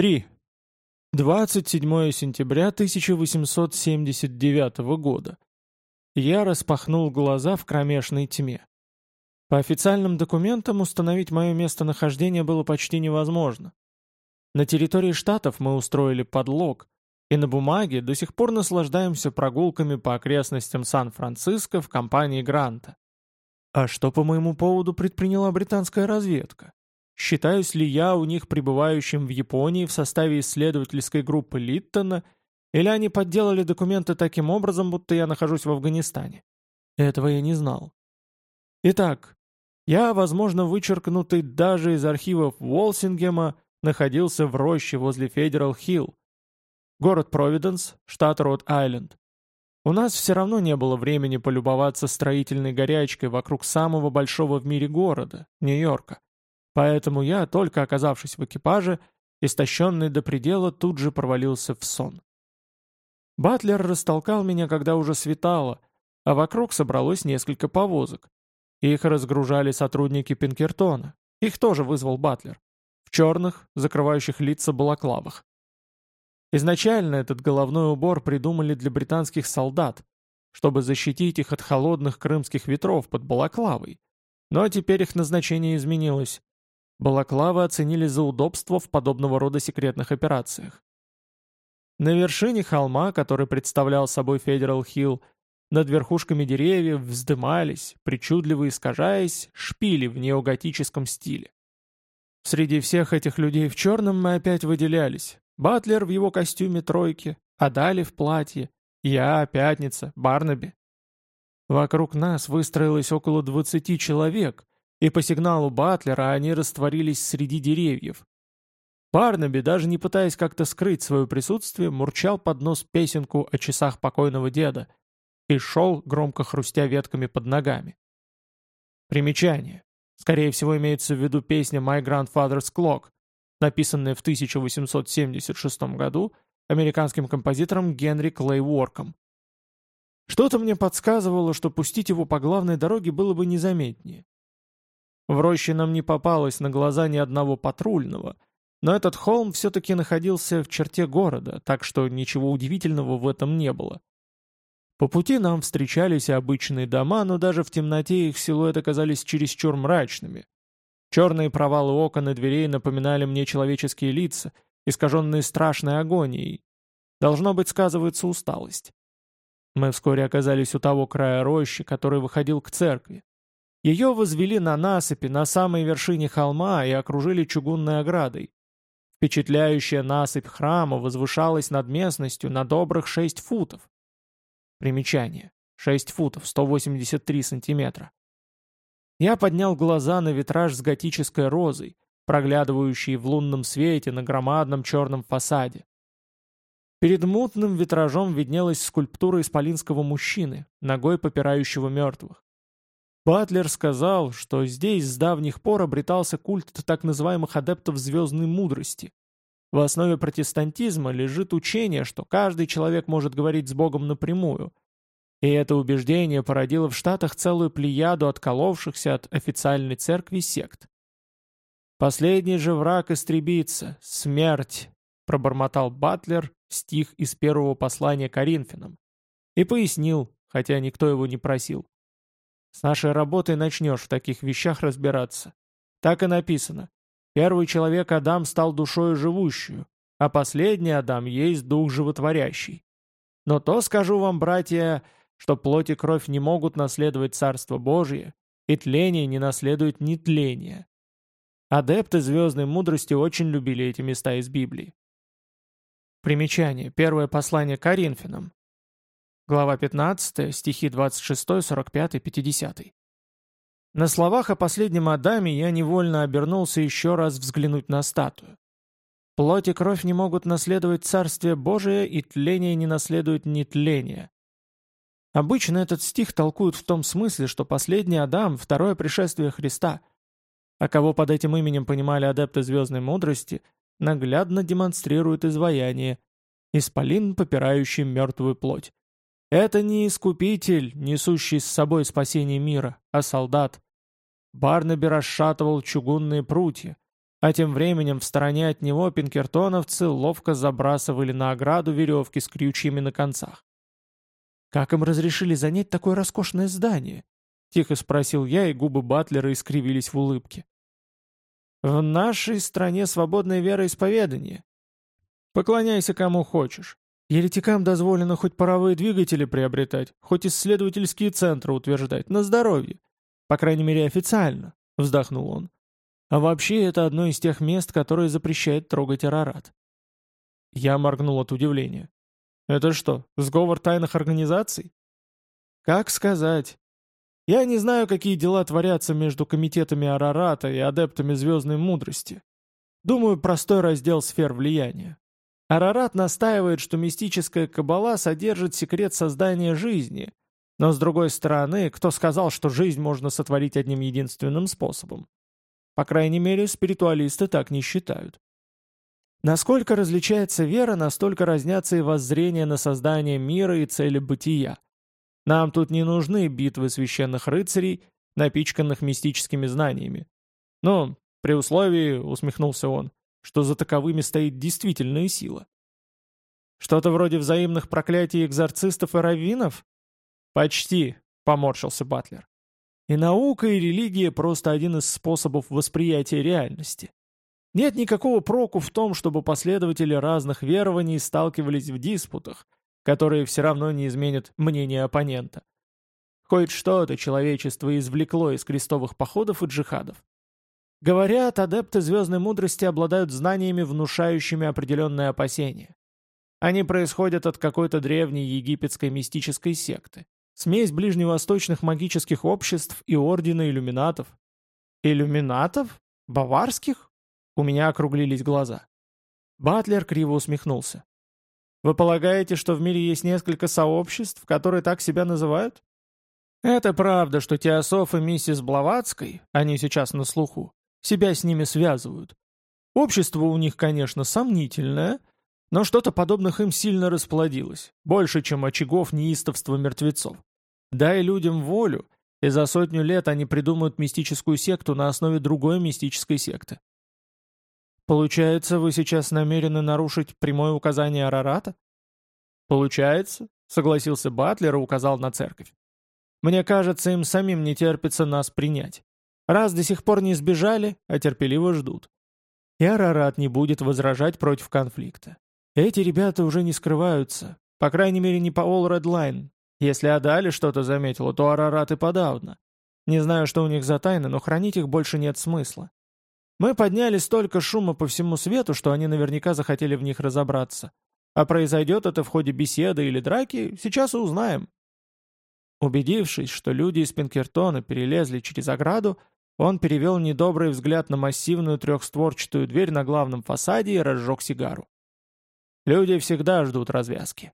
3. 27 сентября 1879 года. Я распахнул глаза в кромешной тьме. По официальным документам установить мое местонахождение было почти невозможно. На территории штатов мы устроили подлог, и на бумаге до сих пор наслаждаемся прогулками по окрестностям Сан-Франциско в компании Гранта. А что по моему поводу предприняла британская разведка? Считаюсь ли я у них пребывающим в Японии в составе исследовательской группы Литтона, или они подделали документы таким образом, будто я нахожусь в Афганистане? Этого я не знал. Итак, я, возможно, вычеркнутый даже из архивов Уолсингема, находился в роще возле Федерал-Хилл, город Провиденс, штат Род-Айленд. У нас все равно не было времени полюбоваться строительной горячкой вокруг самого большого в мире города, Нью-Йорка. Поэтому я, только оказавшись в экипаже, истощенный до предела, тут же провалился в сон. Батлер растолкал меня, когда уже светало, а вокруг собралось несколько повозок. Их разгружали сотрудники Пинкертона. Их тоже вызвал Батлер. В черных, закрывающих лица балаклавах. Изначально этот головной убор придумали для британских солдат, чтобы защитить их от холодных крымских ветров под балаклавой. Но теперь их назначение изменилось. Балаклавы оценили за удобство в подобного рода секретных операциях. На вершине холма, который представлял собой Федерал Хилл, над верхушками деревьев вздымались, причудливо искажаясь, шпили в неоготическом стиле. Среди всех этих людей в черном мы опять выделялись. Батлер в его костюме тройки, Адали в платье, я, Пятница, Барнаби. Вокруг нас выстроилось около двадцати человек, и по сигналу Батлера они растворились среди деревьев. Барнаби, даже не пытаясь как-то скрыть свое присутствие, мурчал под нос песенку о часах покойного деда и шел, громко хрустя ветками под ногами. Примечание. Скорее всего, имеется в виду песня «My Grandfather's Clock», написанная в 1876 году американским композитором Генри Клей Уорком. Что-то мне подсказывало, что пустить его по главной дороге было бы незаметнее. В роще нам не попалось на глаза ни одного патрульного, но этот холм все-таки находился в черте города, так что ничего удивительного в этом не было. По пути нам встречались обычные дома, но даже в темноте их силуэты казались чересчур мрачными. Черные провалы окон и дверей напоминали мне человеческие лица, искаженные страшной агонией. Должно быть, сказывается усталость. Мы вскоре оказались у того края рощи, который выходил к церкви. Ее возвели на насыпи на самой вершине холма и окружили чугунной оградой. Впечатляющая насыпь храма возвышалась над местностью на добрых 6 футов. Примечание. 6 футов, 183 сантиметра. Я поднял глаза на витраж с готической розой, проглядывающий в лунном свете на громадном черном фасаде. Перед мутным витражом виднелась скульптура исполинского мужчины, ногой попирающего мертвых. Батлер сказал, что здесь с давних пор обретался культ так называемых адептов звездной мудрости. В основе протестантизма лежит учение, что каждый человек может говорить с Богом напрямую. И это убеждение породило в Штатах целую плеяду отколовшихся от официальной церкви сект. «Последний же враг истребится — смерть», — пробормотал Батлер стих из первого послания Коринфянам. И пояснил, хотя никто его не просил. С нашей работой начнешь в таких вещах разбираться. Так и написано. Первый человек Адам стал душою живущую, а последний Адам есть дух животворящий. Но то скажу вам, братья, что плоть и кровь не могут наследовать Царство Божие, и тление не наследует ни тления. Адепты звездной мудрости очень любили эти места из Библии. Примечание. Первое послание Коринфянам. Глава 15, стихи 26, 45, 50. На словах о последнем Адаме я невольно обернулся еще раз взглянуть на статую. Плоть и кровь не могут наследовать Царствие Божие, и тление не наследует ни тления. Обычно этот стих толкуют в том смысле, что последний Адам — второе пришествие Христа, а кого под этим именем понимали адепты звездной мудрости, наглядно демонстрирует изваяние, исполин, попирающий мертвую плоть. Это не искупитель, несущий с собой спасение мира, а солдат. Барнаби расшатывал чугунные прутья, А тем временем в стороне от него пинкертоновцы ловко забрасывали на ограду веревки с крючьями на концах. «Как им разрешили занять такое роскошное здание?» — тихо спросил я, и губы Батлера искривились в улыбке. «В нашей стране свободное вероисповедание. Поклоняйся кому хочешь. Еретикам дозволено хоть паровые двигатели приобретать, хоть исследовательские центры утверждать, на здоровье. По крайней мере официально», — вздохнул он. А вообще, это одно из тех мест, которые запрещает трогать Арарат. Я моргнул от удивления. Это что, сговор тайных организаций? Как сказать? Я не знаю, какие дела творятся между комитетами Арарата и адептами звездной мудрости. Думаю, простой раздел сфер влияния. Арарат настаивает, что мистическая кабала содержит секрет создания жизни, но с другой стороны, кто сказал, что жизнь можно сотворить одним единственным способом? По крайней мере, спиритуалисты так не считают. Насколько различается вера, настолько разнятся и воззрения на создание мира и цели бытия. Нам тут не нужны битвы священных рыцарей, напичканных мистическими знаниями. Ну, при условии, усмехнулся он, что за таковыми стоит действительная сила. Что-то вроде взаимных проклятий экзорцистов и раввинов? Почти, поморщился Батлер. И наука, и религия просто один из способов восприятия реальности. Нет никакого проку в том, чтобы последователи разных верований сталкивались в диспутах, которые все равно не изменят мнение оппонента. Хоть что-то человечество извлекло из крестовых походов и джихадов. Говорят, адепты звездной мудрости обладают знаниями, внушающими определенные опасения. Они происходят от какой-то древней египетской мистической секты. Смесь ближневосточных магических обществ и ордена иллюминатов. Иллюминатов? Баварских? У меня округлились глаза. Батлер криво усмехнулся. Вы полагаете, что в мире есть несколько сообществ, которые так себя называют? Это правда, что Теософ и миссис Блаватской, они сейчас на слуху, себя с ними связывают. Общество у них, конечно, сомнительное, но что-то подобных им сильно расплодилось, больше, чем очагов неистовства мертвецов. Дай людям волю, и за сотню лет они придумают мистическую секту на основе другой мистической секты. Получается, вы сейчас намерены нарушить прямое указание Арарата? Получается, согласился Батлер и указал на церковь. Мне кажется, им самим не терпится нас принять. Раз до сих пор не сбежали, а терпеливо ждут. И Арарат не будет возражать против конфликта. Эти ребята уже не скрываются, по крайней мере не по All Red Line, если Адали что-то заметила, то Арарат и подавно. Не знаю, что у них за тайны, но хранить их больше нет смысла. Мы подняли столько шума по всему свету, что они наверняка захотели в них разобраться. А произойдет это в ходе беседы или драки, сейчас и узнаем. Убедившись, что люди из Пинкертона перелезли через ограду, он перевел недобрый взгляд на массивную трехстворчатую дверь на главном фасаде и разжег сигару. Люди всегда ждут развязки.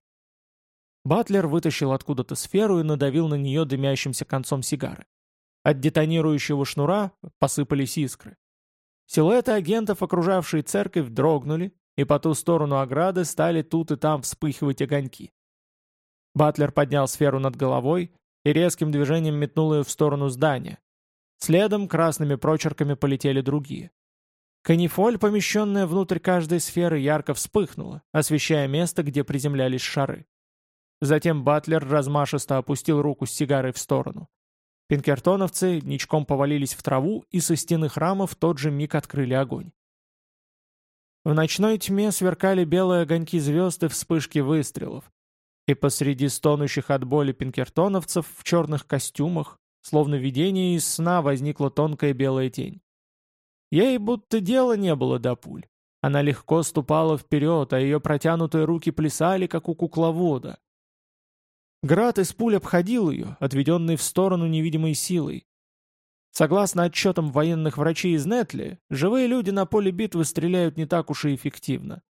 Батлер вытащил откуда-то сферу и надавил на нее дымящимся концом сигары. От детонирующего шнура посыпались искры. Силуэты агентов, окружавшие церковь, дрогнули, и по ту сторону ограды стали тут и там вспыхивать огоньки. Батлер поднял сферу над головой и резким движением метнул ее в сторону здания. Следом красными прочерками полетели другие. Канифоль, помещенная внутрь каждой сферы, ярко вспыхнула, освещая место, где приземлялись шары. Затем Батлер размашисто опустил руку с сигарой в сторону. Пинкертоновцы ничком повалились в траву и со стены храма в тот же миг открыли огонь. В ночной тьме сверкали белые огоньки звезд и вспышки выстрелов. И посреди стонущих от боли пинкертоновцев в черных костюмах, словно видение из сна, возникла тонкая белая тень. Ей будто дела не было до пуль. Она легко ступала вперед, а ее протянутые руки плясали, как у кукловода. Град из пуль обходил ее, отведенный в сторону невидимой силой. Согласно отчетам военных врачей из Нетли, живые люди на поле битвы стреляют не так уж и эффективно.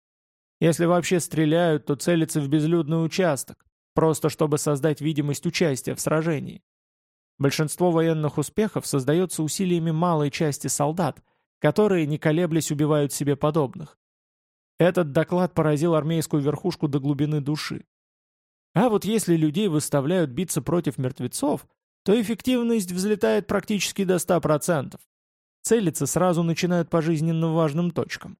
Если вообще стреляют, то целятся в безлюдный участок, просто чтобы создать видимость участия в сражении. Большинство военных успехов создается усилиями малой части солдат, которые, не колеблясь, убивают себе подобных. Этот доклад поразил армейскую верхушку до глубины души. А вот если людей выставляют биться против мертвецов, то эффективность взлетает практически до 100%. целиться сразу начинают по жизненно важным точкам.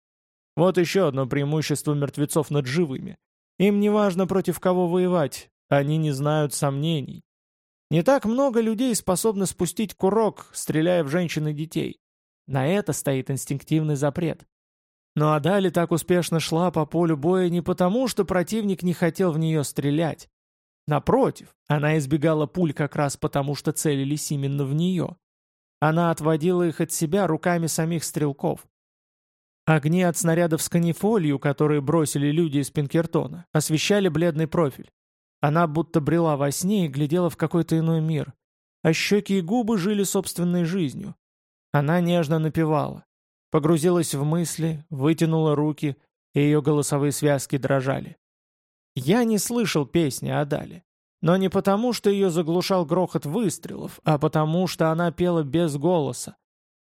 Вот еще одно преимущество мертвецов над живыми. Им не важно против кого воевать, они не знают сомнений. Не так много людей способны спустить курок, стреляя в женщин и детей. На это стоит инстинктивный запрет. Но Адали так успешно шла по полю боя не потому, что противник не хотел в нее стрелять. Напротив, она избегала пуль как раз потому, что целились именно в нее. Она отводила их от себя руками самих стрелков. Огни от снарядов с канифолью, которые бросили люди из Пинкертона, освещали бледный профиль. Она будто брела во сне и глядела в какой-то иной мир. А щеки и губы жили собственной жизнью. Она нежно напевала. Погрузилась в мысли, вытянула руки, и ее голосовые связки дрожали. Я не слышал песни о Дале. Но не потому, что ее заглушал грохот выстрелов, а потому, что она пела без голоса.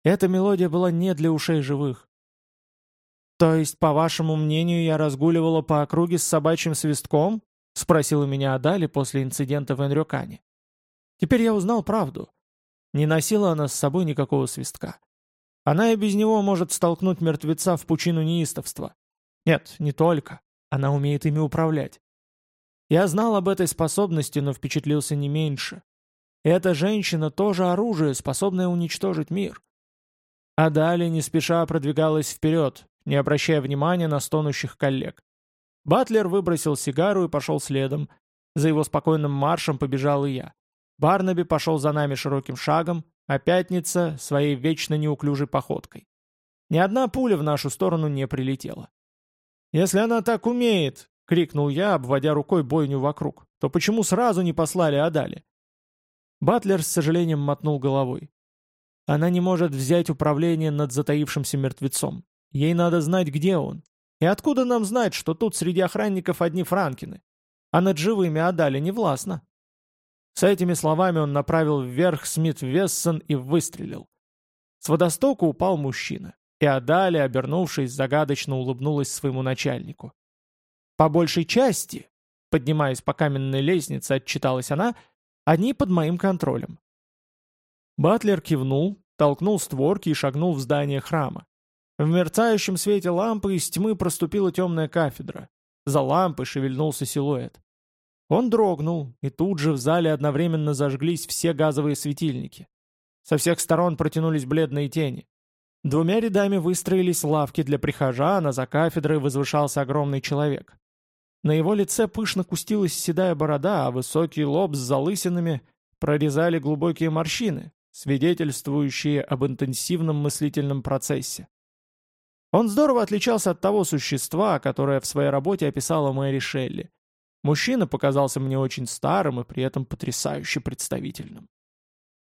Эта мелодия была не для ушей живых. «То есть, по вашему мнению, я разгуливала по округе с собачьим свистком?» — спросила меня Адали после инцидента в Энрюкане. Теперь я узнал правду. Не носила она с собой никакого свистка. Она и без него может столкнуть мертвеца в пучину неистовства. Нет, не только. Она умеет ими управлять. Я знал об этой способности, но впечатлился не меньше. Эта женщина тоже оружие, способное уничтожить мир. А далее не спеша продвигалась вперед, не обращая внимания на стонущих коллег. Батлер выбросил сигару и пошел следом. За его спокойным маршем побежал и я. Барнаби пошел за нами широким шагом, а Пятница — своей вечно неуклюжей походкой. Ни одна пуля в нашу сторону не прилетела. «Если она так умеет!» — крикнул я, обводя рукой бойню вокруг. «То почему сразу не послали Адали?» Батлер с сожалением мотнул головой. Она не может взять управление над затаившимся мертвецом. Ей надо знать, где он. И откуда нам знать, что тут среди охранников одни франкины? А над живыми отдали не властно. С этими словами он направил вверх Смит Вессон и выстрелил. С водостока упал мужчина, и Адали, обернувшись, загадочно улыбнулась своему начальнику. «По большей части», поднимаясь по каменной лестнице, отчиталась она, «они под моим контролем». Батлер кивнул, толкнул створки и шагнул в здание храма. В мерцающем свете лампы из тьмы проступила темная кафедра. За лампой шевельнулся силуэт. Он дрогнул, и тут же в зале одновременно зажглись все газовые светильники. Со всех сторон протянулись бледные тени. Двумя рядами выстроились лавки для прихожан, а за кафедрой возвышался огромный человек. На его лице пышно кустилась седая борода, а высокий лоб с залысинами прорезали глубокие морщины, свидетельствующие об интенсивном мыслительном процессе. Он здорово отличался от того существа, которое в своей работе описала Мэри Шелли. Мужчина показался мне очень старым и при этом потрясающе представительным.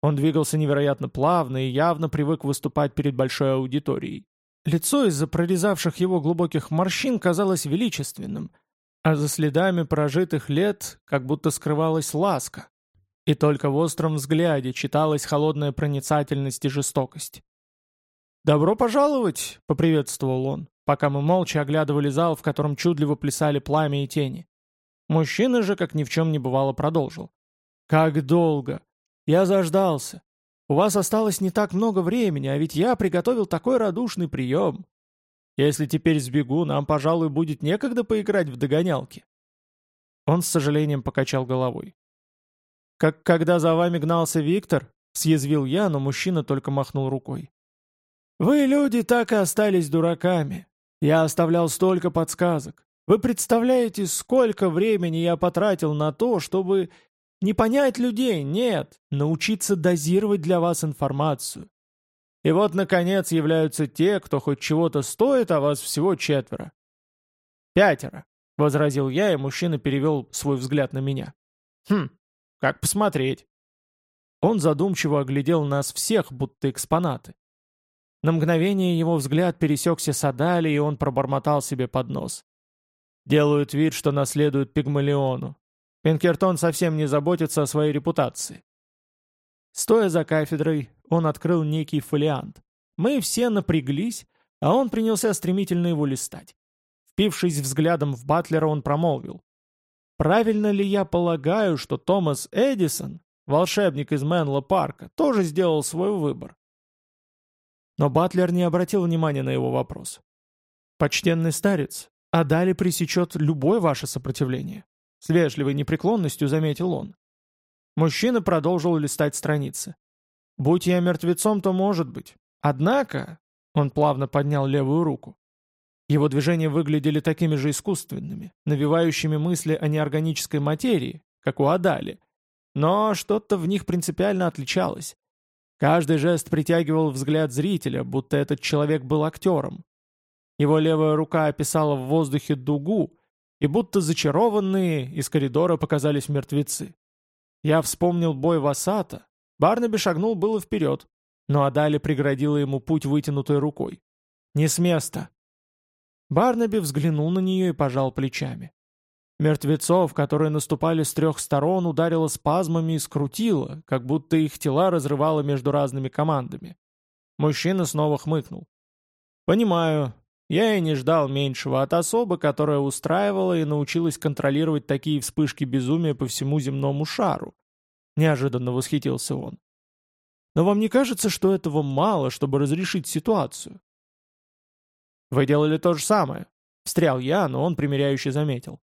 Он двигался невероятно плавно и явно привык выступать перед большой аудиторией. Лицо из-за прорезавших его глубоких морщин казалось величественным, а за следами прожитых лет как будто скрывалась ласка. И только в остром взгляде читалась холодная проницательность и жестокость. «Добро пожаловать!» — поприветствовал он, пока мы молча оглядывали зал, в котором чудливо плясали пламя и тени. Мужчина же, как ни в чем не бывало, продолжил. «Как долго! Я заждался! У вас осталось не так много времени, а ведь я приготовил такой радушный прием. Если теперь сбегу, нам, пожалуй, будет некогда поиграть в догонялки». Он с сожалением покачал головой. «Как когда за вами гнался Виктор?» — съязвил я, но мужчина только махнул рукой. Вы, люди, так и остались дураками. Я оставлял столько подсказок. Вы представляете, сколько времени я потратил на то, чтобы не понять людей, нет, научиться дозировать для вас информацию. И вот, наконец, являются те, кто хоть чего-то стоит, а вас всего четверо. «Пятеро», — возразил я, и мужчина перевел свой взгляд на меня. «Хм, как посмотреть?» Он задумчиво оглядел нас всех, будто экспонаты. На мгновение его взгляд пересекся с Адали, и он пробормотал себе под нос. Делают вид, что наследуют Пигмалиону. Пинкертон совсем не заботится о своей репутации. Стоя за кафедрой, он открыл некий фолиант. Мы все напряглись, а он принялся стремительно его листать. Впившись взглядом в Батлера, он промолвил. «Правильно ли я полагаю, что Томас Эдисон, волшебник из Мэнло Парка, тоже сделал свой выбор? Но Батлер не обратил внимания на его вопрос. «Почтенный старец, а далее пресечет любое ваше сопротивление», с вежливой непреклонностью заметил он. Мужчина продолжил листать страницы. «Будь я мертвецом, то может быть. Однако...» Он плавно поднял левую руку. Его движения выглядели такими же искусственными, навевающими мысли о неорганической материи, как у Адали. Но что-то в них принципиально отличалось. Каждый жест притягивал взгляд зрителя, будто этот человек был актером. Его левая рука описала в воздухе дугу, и будто зачарованные из коридора показались мертвецы. Я вспомнил бой Васата. Барнаби шагнул было вперед, но Адали преградила ему путь вытянутой рукой. «Не с места!» Барнаби взглянул на нее и пожал плечами. Мертвецов, которые наступали с трех сторон, ударило спазмами и скрутило, как будто их тела разрывало между разными командами. Мужчина снова хмыкнул. «Понимаю. Я и не ждал меньшего от особы, которая устраивала и научилась контролировать такие вспышки безумия по всему земному шару». Неожиданно восхитился он. «Но вам не кажется, что этого мало, чтобы разрешить ситуацию?» «Вы делали то же самое», — встрял я, но он примиряюще заметил.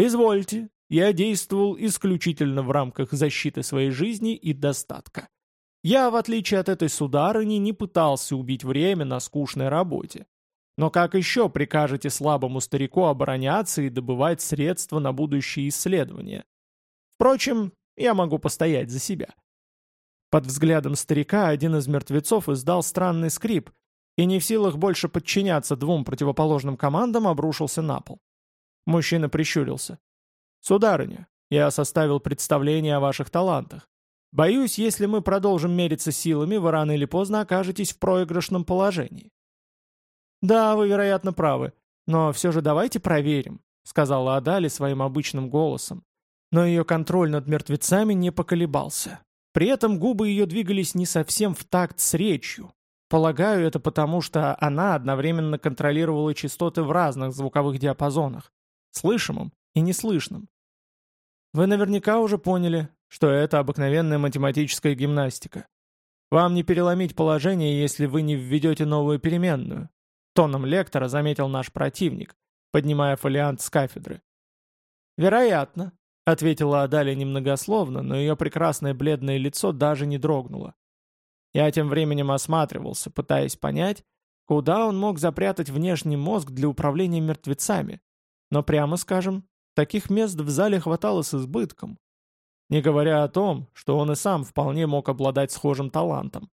«Извольте, я действовал исключительно в рамках защиты своей жизни и достатка. Я, в отличие от этой сударыни, не пытался убить время на скучной работе. Но как еще прикажете слабому старику обороняться и добывать средства на будущие исследования? Впрочем, я могу постоять за себя». Под взглядом старика один из мертвецов издал странный скрип и не в силах больше подчиняться двум противоположным командам обрушился на пол. Мужчина прищурился. «Сударыня, я составил представление о ваших талантах. Боюсь, если мы продолжим мериться силами, вы рано или поздно окажетесь в проигрышном положении». «Да, вы, вероятно, правы, но все же давайте проверим», сказала Адали своим обычным голосом. Но ее контроль над мертвецами не поколебался. При этом губы ее двигались не совсем в такт с речью, Полагаю, это потому, что она одновременно контролировала частоты в разных звуковых диапазонах, слышимым и неслышным. Вы наверняка уже поняли, что это обыкновенная математическая гимнастика. Вам не переломить положение, если вы не введете новую переменную. Тоном лектора заметил наш противник, поднимая фолиант с кафедры. «Вероятно», — ответила Адаля немногословно, но ее прекрасное бледное лицо даже не дрогнуло. Я тем временем осматривался, пытаясь понять, куда он мог запрятать внешний мозг для управления мертвецами. Но прямо скажем, таких мест в зале хватало с избытком. Не говоря о том, что он и сам вполне мог обладать схожим талантом.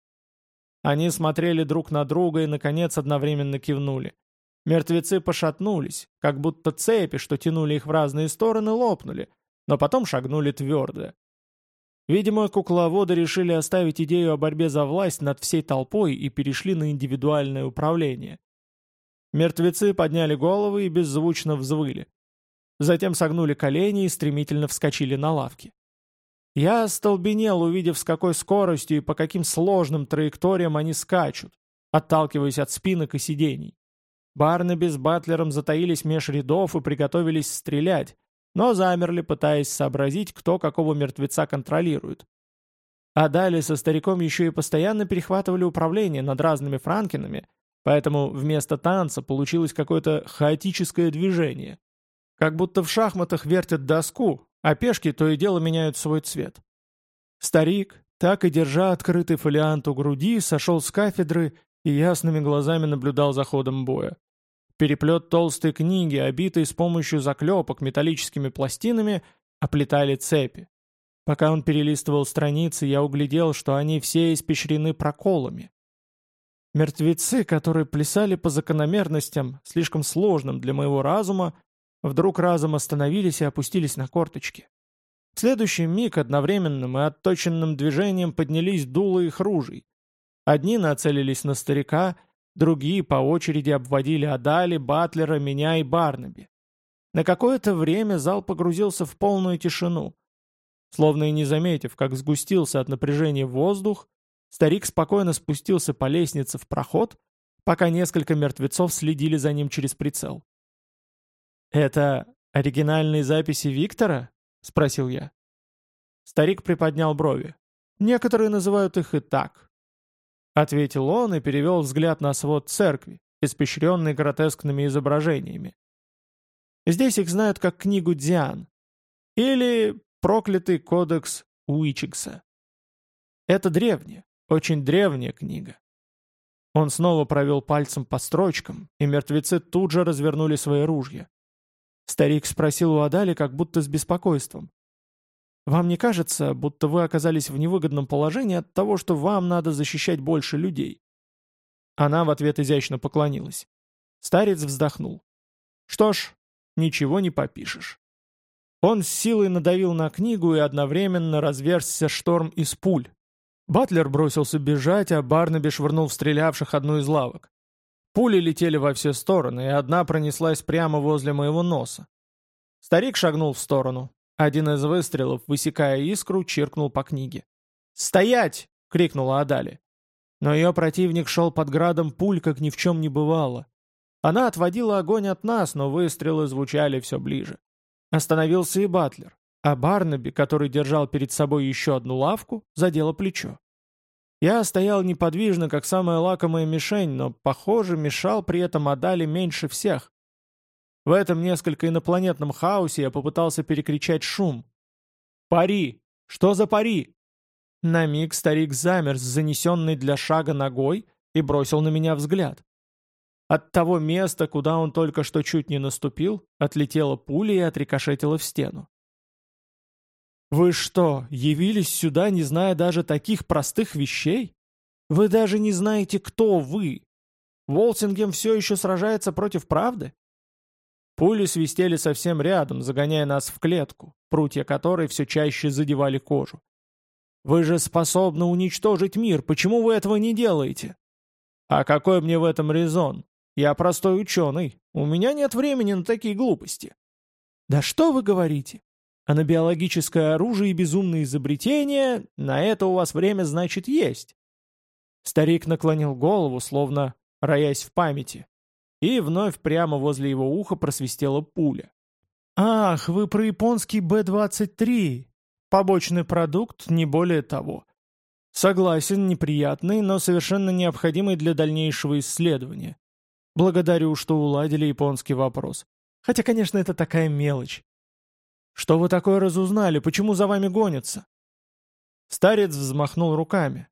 Они смотрели друг на друга и, наконец, одновременно кивнули. Мертвецы пошатнулись, как будто цепи, что тянули их в разные стороны, лопнули, но потом шагнули твердо. Видимо, кукловоды решили оставить идею о борьбе за власть над всей толпой и перешли на индивидуальное управление. Мертвецы подняли головы и беззвучно взвыли. Затем согнули колени и стремительно вскочили на лавки. Я остолбенел, увидев, с какой скоростью и по каким сложным траекториям они скачут, отталкиваясь от спинок и сидений. Барнаби с Батлером затаились меж рядов и приготовились стрелять, но замерли, пытаясь сообразить, кто какого мертвеца контролирует. А далее со стариком еще и постоянно перехватывали управление над разными франкинами, поэтому вместо танца получилось какое-то хаотическое движение. Как будто в шахматах вертят доску, а пешки то и дело меняют свой цвет. Старик, так и держа открытый фолиант у груди, сошел с кафедры и ясными глазами наблюдал за ходом боя. Переплет толстой книги, обитой с помощью заклепок металлическими пластинами, оплетали цепи. Пока он перелистывал страницы, я углядел, что они все испещрены проколами. Мертвецы, которые плясали по закономерностям, слишком сложным для моего разума, вдруг разом остановились и опустились на корточки. В следующий миг одновременным и отточенным движением поднялись дула их ружей. Одни нацелились на старика, Другие по очереди обводили Адали, Батлера, меня и Барнаби. На какое-то время зал погрузился в полную тишину. Словно и не заметив, как сгустился от напряжения воздух, старик спокойно спустился по лестнице в проход, пока несколько мертвецов следили за ним через прицел. «Это оригинальные записи Виктора?» — спросил я. Старик приподнял брови. «Некоторые называют их и так. ответил он и перевел взгляд на свод церкви, испещренный гротескными изображениями. Здесь их знают как книгу Диан или проклятый кодекс Уичикса. Это древняя, очень древняя книга. Он снова провел пальцем по строчкам, и мертвецы тут же развернули свои ружья. Старик спросил у Адали как будто с беспокойством. «Вам не кажется, будто вы оказались в невыгодном положении от того, что вам надо защищать больше людей?» Она в ответ изящно поклонилась. Старец вздохнул. «Что ж, ничего не попишешь». Он с силой надавил на книгу и одновременно разверзся шторм из пуль. Батлер бросился бежать, а Барнаби швырнул в стрелявших одну из лавок. Пули летели во все стороны, и одна пронеслась прямо возле моего носа. Старик шагнул в сторону. Один из выстрелов, высекая искру, чиркнул по книге. «Стоять!» — крикнула Адали. Но ее противник шел под градом пуль, как ни в чем не бывало. Она отводила огонь от нас, но выстрелы звучали все ближе. Остановился и Батлер, а Барнаби, который держал перед собой еще одну лавку, задело плечо. Я стоял неподвижно, как самая лакомая мишень, но, похоже, мешал при этом Адали меньше всех. В этом несколько инопланетном хаосе я попытался перекричать шум. «Пари! Что за пари?» На миг старик замер с занесенной для шага ногой и бросил на меня взгляд. От того места, куда он только что чуть не наступил, отлетела пуля и отрикошетила в стену. «Вы что, явились сюда, не зная даже таких простых вещей? Вы даже не знаете, кто вы? Волсингем все еще сражается против правды?» Пули свистели совсем рядом, загоняя нас в клетку, прутья которой все чаще задевали кожу. «Вы же способны уничтожить мир, почему вы этого не делаете?» «А какой мне в этом резон? Я простой ученый, у меня нет времени на такие глупости». «Да что вы говорите? А на биологическое оружие и безумные изобретения на это у вас время, значит, есть. Старик наклонил голову, словно роясь в памяти. И вновь прямо возле его уха просвистела пуля. «Ах, вы про японский Б-23. Побочный продукт, не более того. Согласен, неприятный, но совершенно необходимый для дальнейшего исследования. Благодарю, что уладили японский вопрос. Хотя, конечно, это такая мелочь. «Что вы такое разузнали? Почему за вами гонятся?» Старец взмахнул руками.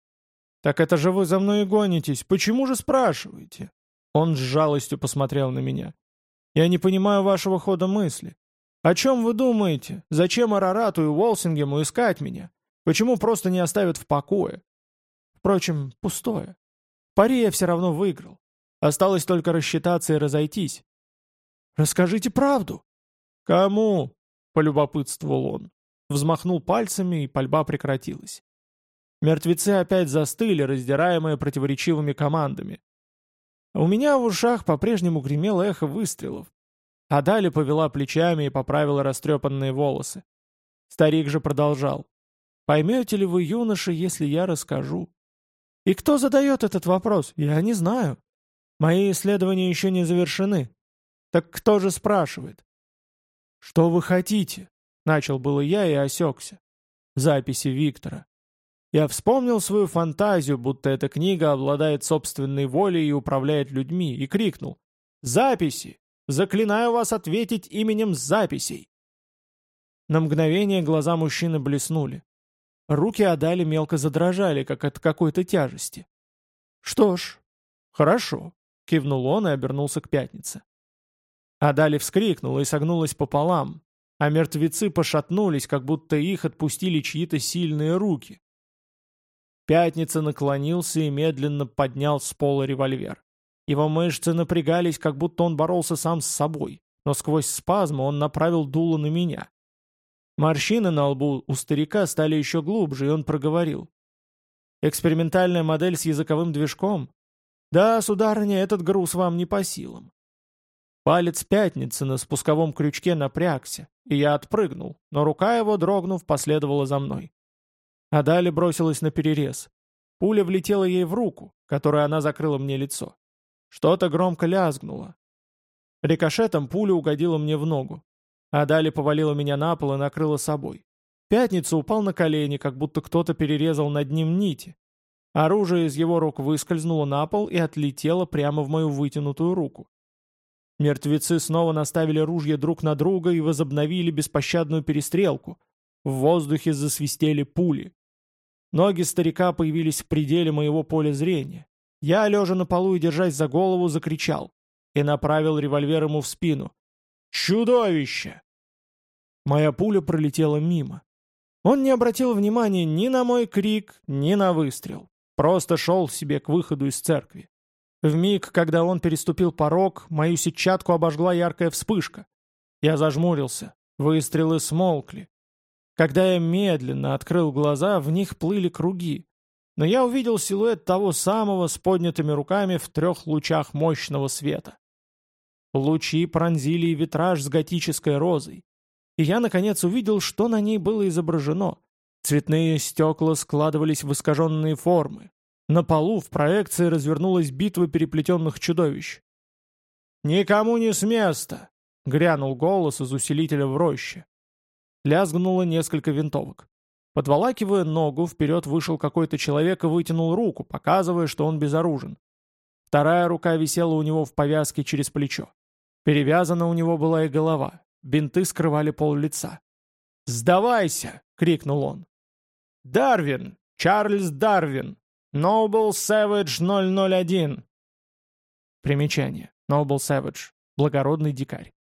«Так это же вы за мной и гонитесь. Почему же спрашиваете?» Он с жалостью посмотрел на меня. «Я не понимаю вашего хода мысли. О чем вы думаете? Зачем Арарату и Уолсингему искать меня? Почему просто не оставят в покое? Впрочем, пустое. Пари я все равно выиграл. Осталось только рассчитаться и разойтись. Расскажите правду. Кому? Полюбопытствовал он. Взмахнул пальцами, и пальба прекратилась. Мертвецы опять застыли, раздираемые противоречивыми командами. У меня в ушах по-прежнему гремело эхо выстрелов. А Дали повела плечами и поправила растрепанные волосы. Старик же продолжал. «Поймете ли вы, юноша, если я расскажу?» «И кто задает этот вопрос? Я не знаю. Мои исследования еще не завершены. Так кто же спрашивает? «Что вы хотите?» — начал было я и осекся. Записи Виктора. Я вспомнил свою фантазию, будто эта книга обладает собственной волей и управляет людьми, и крикнул «Записи! Заклинаю вас ответить именем записей!» На мгновение глаза мужчины блеснули. Руки Адали мелко задрожали, как от какой-то тяжести. «Что ж, хорошо», — кивнул он и обернулся к пятнице. Адали вскрикнула и согнулась пополам, а мертвецы пошатнулись, как будто их отпустили чьи-то сильные руки. Пятница наклонился и медленно поднял с пола револьвер. Его мышцы напрягались, как будто он боролся сам с собой, но сквозь спазмы он направил дуло на меня. Морщины на лбу у старика стали еще глубже, и он проговорил. «Экспериментальная модель с языковым движком? Да, сударыня, этот груз вам не по силам. Палец пятницы на спусковом крючке напрягся, и я отпрыгнул, но рука его, дрогнув, последовала за мной. А далее бросилась на перерез. Пуля влетела ей в руку, которой она закрыла мне лицо. Что-то громко лязгнуло. Рикошетом пуля угодила мне в ногу. А далее повалила меня на пол и накрыла собой. Пятница упал на колени, как будто кто-то перерезал над ним нити. Оружие из его рук выскользнуло на пол и отлетело прямо в мою вытянутую руку. Мертвецы снова наставили ружья друг на друга и возобновили беспощадную перестрелку. В воздухе засвистели пули. Ноги старика появились в пределе моего поля зрения. Я, лежа на полу и держась за голову, закричал и направил револьвер ему в спину. «Чудовище!» Моя пуля пролетела мимо. Он не обратил внимания ни на мой крик, ни на выстрел. Просто шел себе к выходу из церкви. В миг, когда он переступил порог, мою сетчатку обожгла яркая вспышка. Я зажмурился. Выстрелы смолкли. Когда я медленно открыл глаза, в них плыли круги. Но я увидел силуэт того самого с поднятыми руками в трех лучах мощного света. Лучи пронзили витраж с готической розой. И я, наконец, увидел, что на ней было изображено. Цветные стекла складывались в искаженные формы. На полу в проекции развернулась битва переплетенных чудовищ. «Никому не с места!» — грянул голос из усилителя в роще. Лязгнуло несколько винтовок. Подволакивая ногу, вперед вышел какой-то человек и вытянул руку, показывая, что он безоружен. Вторая рука висела у него в повязке через плечо. Перевязана у него была и голова. Бинты скрывали пол лица. «Сдавайся!» — крикнул он. «Дарвин! Чарльз Дарвин! Noble Savage 001!» Примечание. Noble Savage. Благородный дикарь.